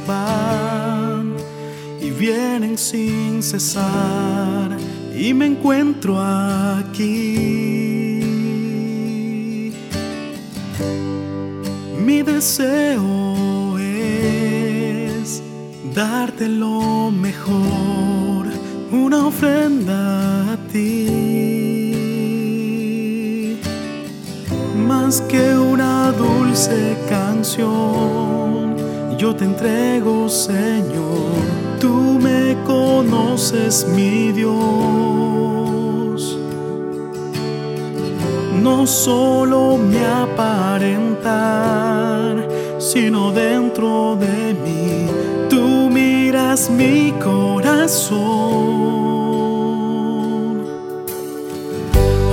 van y vienen sin cesar y me encuentro aquí. Mi deseo es darte lo mejor, una ofrenda a ti, más que una dulce canción. Yo te entrego, Señor, tú me conoces, mi Dios. No solo me aparentar, sino dentro de mí, tú miras mi corazón.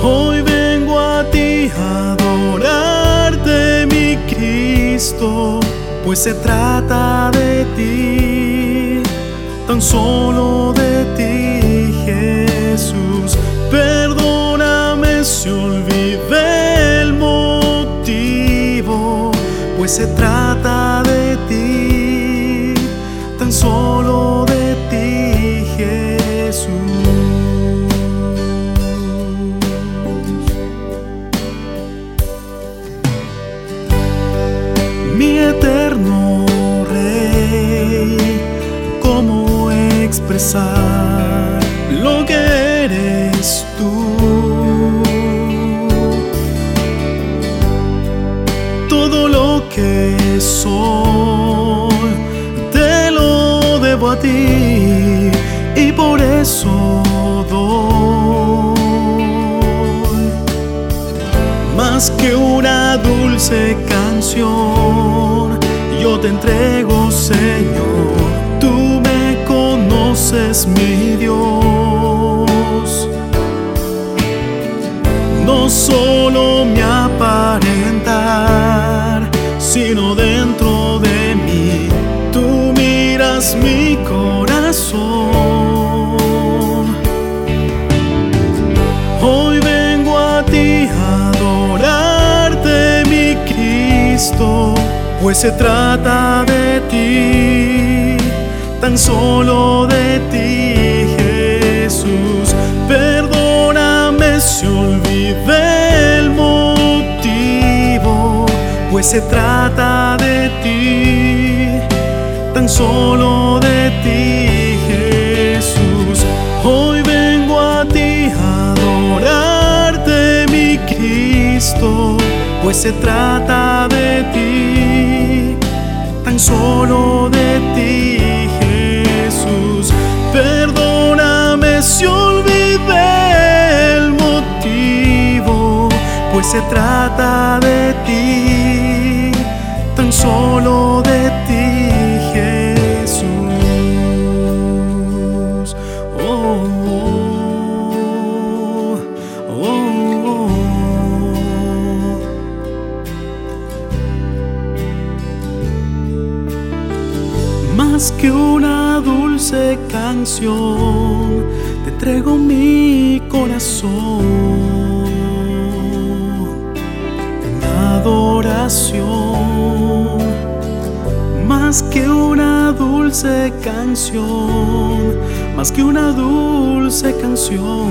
Hoy vengo a ti a adorarte, mi Cristo, pues se trata de ti, tan solo de ti, Jesús. Perdóname si olvidé el motivo, pues se trata de ti, tan solo lo que eres tú. Todo lo que soy te lo debo a ti y por eso doy más que una dulce canción. Yo te entrego, Señor, conoces, mi Dios. No solo me aparentar, sino dentro de mí, tú miras mi corazón. Hoy vengo a ti a adorarte, mi Cristo, pues se trata de ti, tan solo de ti, Jesús. Perdóname si olvidé el motivo, pues se trata de ti, tan solo de ti, Jesús. Hoy vengo a ti a adorarte, mi Cristo, pues se trata de ti, se trata de ti, tan solo de ti, Jesús. Oh, oh, oh. Más que una dulce canción, te entrego mi corazón adoración más que una dulce canción, más que una dulce canción.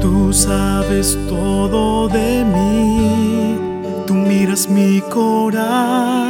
Tú sabes todo de mí, tú miras mi corazón